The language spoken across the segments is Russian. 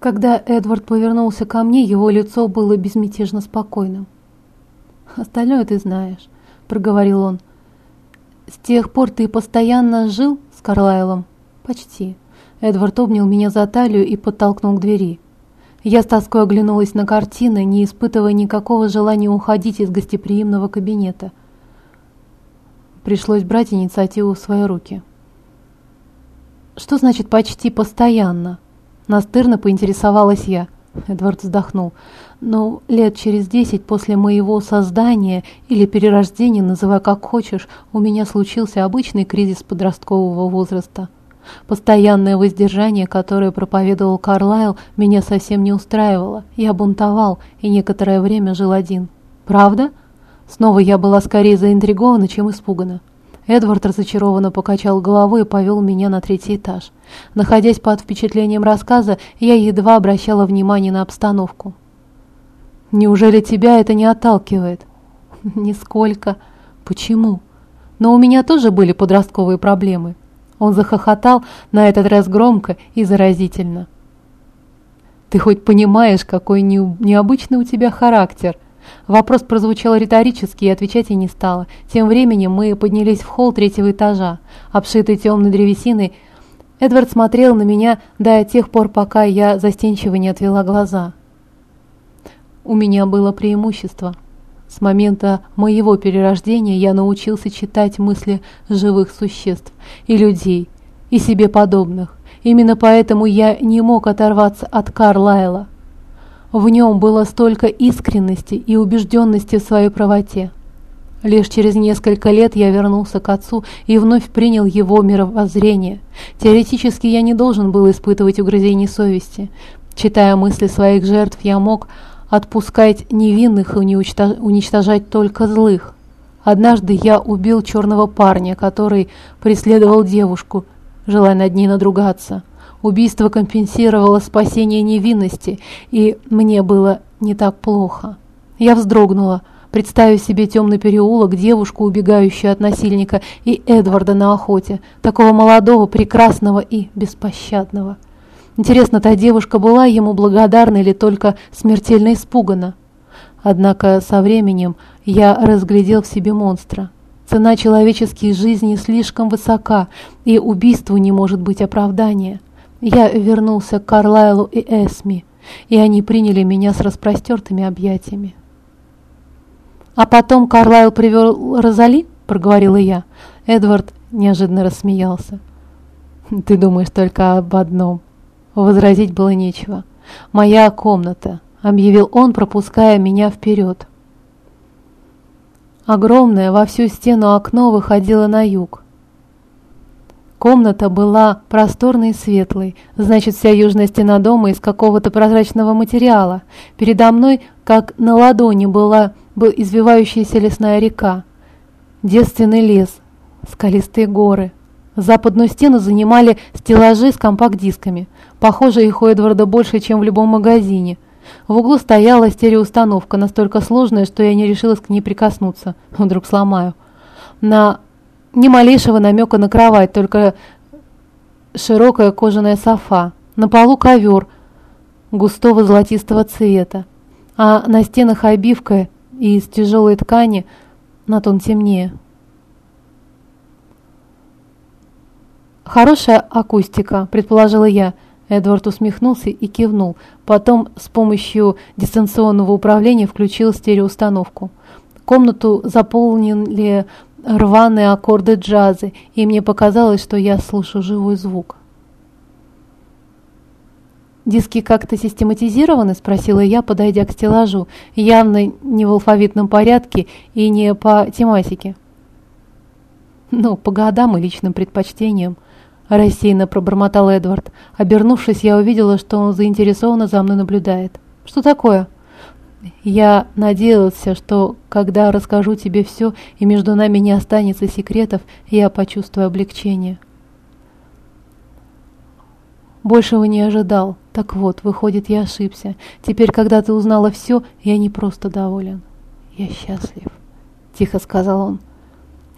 Когда Эдвард повернулся ко мне, его лицо было безмятежно спокойным. «Остальное ты знаешь», — проговорил он. «С тех пор ты постоянно жил с Карлайлом?» «Почти». Эдвард обнял меня за талию и подтолкнул к двери. Я с тоской оглянулась на картины, не испытывая никакого желания уходить из гостеприимного кабинета. Пришлось брать инициативу в свои руки. «Что значит «почти постоянно»?» Настырно поинтересовалась я. Эдвард вздохнул. «Ну, лет через десять после моего создания или перерождения, называй как хочешь, у меня случился обычный кризис подросткового возраста. Постоянное воздержание, которое проповедовал Карлайл, меня совсем не устраивало. Я бунтовал и некоторое время жил один. Правда? Снова я была скорее заинтригована, чем испугана. Эдвард разочарованно покачал головой и повел меня на третий этаж. Находясь под впечатлением рассказа, я едва обращала внимание на обстановку. «Неужели тебя это не отталкивает?» «Нисколько. Почему?» «Но у меня тоже были подростковые проблемы». Он захохотал, на этот раз громко и заразительно. «Ты хоть понимаешь, какой необычный у тебя характер?» Вопрос прозвучал риторически, и отвечать я не стала. Тем временем мы поднялись в холл третьего этажа. Обшитый темной древесиной, Эдвард смотрел на меня до тех пор, пока я застенчиво не отвела глаза. У меня было преимущество. С момента моего перерождения я научился читать мысли живых существ и людей, и себе подобных. Именно поэтому я не мог оторваться от Карлайла. В нем было столько искренности и убежденности в своей правоте. Лишь через несколько лет я вернулся к отцу и вновь принял его мировоззрение. Теоретически я не должен был испытывать угрызений совести. Читая мысли своих жертв, я мог отпускать невинных и уничтожать только злых. Однажды я убил черного парня, который преследовал девушку, желая над ней надругаться. Убийство компенсировало спасение невинности, и мне было не так плохо. Я вздрогнула, представив себе темный переулок, девушку, убегающую от насильника, и Эдварда на охоте, такого молодого, прекрасного и беспощадного. Интересно, та девушка была ему благодарна или только смертельно испугана? Однако со временем я разглядел в себе монстра. Цена человеческих жизней слишком высока, и убийству не может быть оправдания. Я вернулся к Карлайлу и Эсми, и они приняли меня с распростертыми объятиями. «А потом Карлайл привел Розали?» – проговорила я. Эдвард неожиданно рассмеялся. «Ты думаешь только об одном». Возразить было нечего. «Моя комната», – объявил он, пропуская меня вперед. Огромное во всю стену окно выходило на юг. Комната была просторной и светлой, значит, вся южная стена дома из какого-то прозрачного материала. Передо мной, как на ладони, была был извивающаяся лесная река, девственный лес, скалистые горы. Западную стену занимали стеллажи с компакт-дисками. Похоже, их у Эдварда больше, чем в любом магазине. В углу стояла стереоустановка, настолько сложная, что я не решилась к ней прикоснуться. Вдруг сломаю. На ни малейшего намека на кровать, только широкая кожаная софа. На полу ковер густого золотистого цвета, а на стенах обивка из тяжелой ткани на тон темнее. «Хорошая акустика», — предположила я. Эдвард усмехнулся и кивнул. Потом с помощью дистанционного управления включил стереоустановку. Комнату заполнили рваные аккорды джаза, и мне показалось, что я слышу живой звук. «Диски как-то систематизированы?» – спросила я, подойдя к стеллажу, явно не в алфавитном порядке и не по тематике. «Ну, по годам и личным предпочтениям», – рассеянно пробормотал Эдвард. Обернувшись, я увидела, что он заинтересованно за мной наблюдает. «Что такое?» Я надеялся, что когда расскажу тебе все, и между нами не останется секретов, я почувствую облегчение. Большего не ожидал. Так вот, выходит, я ошибся. Теперь, когда ты узнала все, я не просто доволен. Я счастлив, тихо сказал он.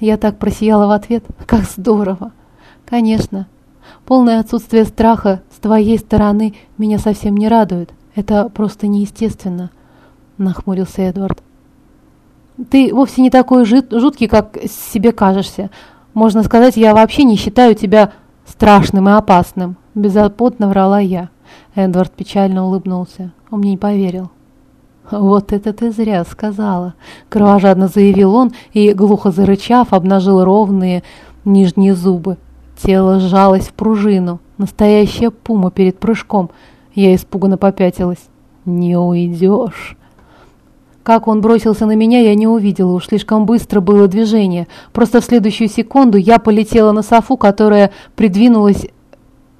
Я так просияла в ответ. Как здорово! Конечно. Полное отсутствие страха с твоей стороны меня совсем не радует. Это просто неестественно», — нахмурился Эдвард. «Ты вовсе не такой жуткий, как себе кажешься. Можно сказать, я вообще не считаю тебя страшным и опасным», — беззаботно врала я. Эдвард печально улыбнулся. Он мне не поверил. «Вот это ты зря сказала», — кровожадно заявил он и, глухо зарычав, обнажил ровные нижние зубы. Тело сжалось в пружину. Настоящая пума перед прыжком. Я испуганно попятилась. «Не уйдешь». Как он бросился на меня, я не увидела, уж слишком быстро было движение. Просто в следующую секунду я полетела на софу, которая придвинулась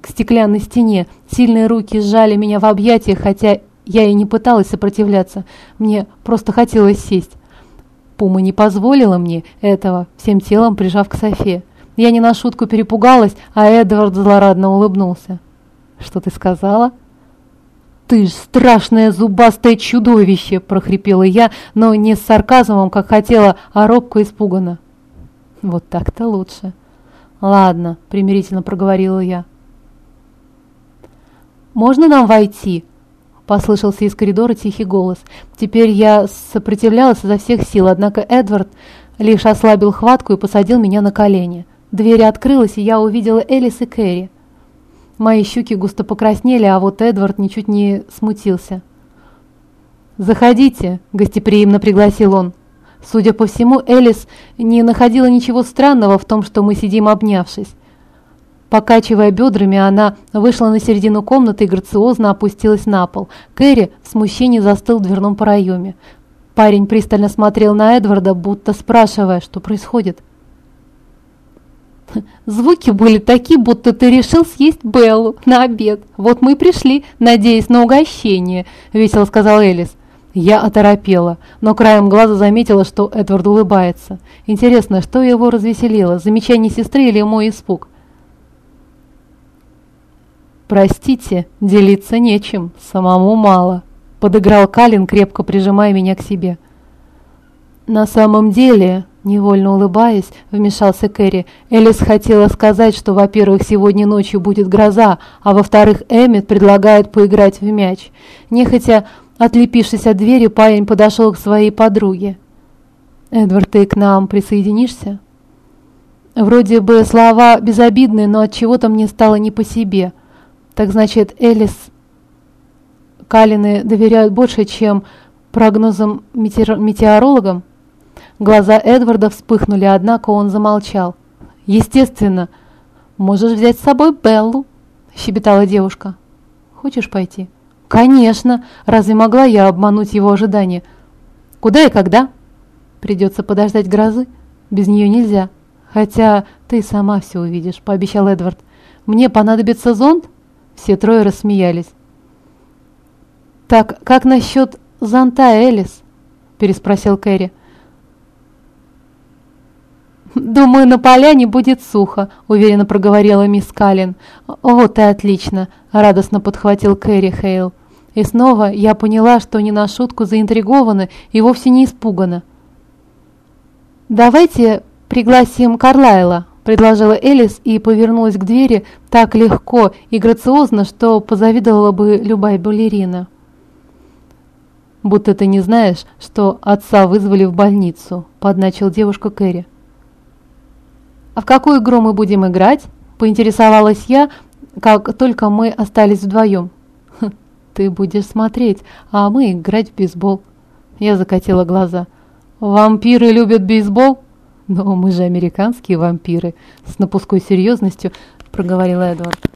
к стеклянной стене. Сильные руки сжали меня в объятиях, хотя я и не пыталась сопротивляться. Мне просто хотелось сесть. Пума не позволила мне этого, всем телом прижав к Софе. Я не на шутку перепугалась, а Эдвард злорадно улыбнулся. «Что ты сказала?» «Ты ж страшное зубастое чудовище!» – прохрипела я, но не с сарказмом, как хотела, а робко испуганно. «Вот так-то лучше». «Ладно», – примирительно проговорила я. «Можно нам войти?» Послышался из коридора тихий голос. Теперь я сопротивлялась изо всех сил, однако Эдвард лишь ослабил хватку и посадил меня на колени. Дверь открылась, и я увидела Элис и Кэрри. Мои щеки густо покраснели, а вот Эдвард ничуть не смутился. «Заходите», — гостеприимно пригласил он. Судя по всему, Элис не находила ничего странного в том, что мы сидим обнявшись. Покачивая бедрами, она вышла на середину комнаты и грациозно опустилась на пол. Кэрри в смущении застыл в дверном проеме. Парень пристально смотрел на Эдварда, будто спрашивая, что происходит. «Звуки были такие, будто ты решил съесть Беллу на обед. Вот мы и пришли, надеясь на угощение», — весело сказал Элис. Я оторопела, но краем глаза заметила, что Эдвард улыбается. Интересно, что его развеселило, замечание сестры или мой испуг? «Простите, делиться нечем, самому мало», — подыграл Калин, крепко прижимая меня к себе. «На самом деле...» Невольно улыбаясь, вмешался Кэрри. Элис хотела сказать, что, во-первых, сегодня ночью будет гроза, а во-вторых, Эммет предлагает поиграть в мяч. Нехотя, отлепившись от двери, парень подошел к своей подруге. «Эдвард, ты к нам присоединишься?» Вроде бы слова безобидные, но от чего то мне стало не по себе. Так значит, Элис Калины доверяют больше, чем прогнозам метеорологам? Глаза Эдварда вспыхнули, однако он замолчал. «Естественно. Можешь взять с собой Беллу», – щебетала девушка. «Хочешь пойти?» «Конечно! Разве могла я обмануть его ожидания?» «Куда и когда?» «Придется подождать грозы. Без нее нельзя. Хотя ты сама все увидишь», – пообещал Эдвард. «Мне понадобится зонт?» Все трое рассмеялись. «Так, как насчет зонта, Элис?» – переспросил Кэрри. «Думаю, на поляне будет сухо», – уверенно проговорила мисс Каллен. «Вот и отлично», – радостно подхватил Кэрри Хейл. И снова я поняла, что не на шутку заинтригована и вовсе не испугана. «Давайте пригласим Карлайла», – предложила Элис и повернулась к двери так легко и грациозно, что позавидовала бы любая балерина. «Будто ты не знаешь, что отца вызвали в больницу», – подначил девушка Кэрри. «А в какую игру мы будем играть?» – поинтересовалась я, как только мы остались вдвоем. «Хм, «Ты будешь смотреть, а мы играть в бейсбол». Я закатила глаза. «Вампиры любят бейсбол?» «Но мы же американские вампиры», — с напускной серьезностью проговорил Эдвард.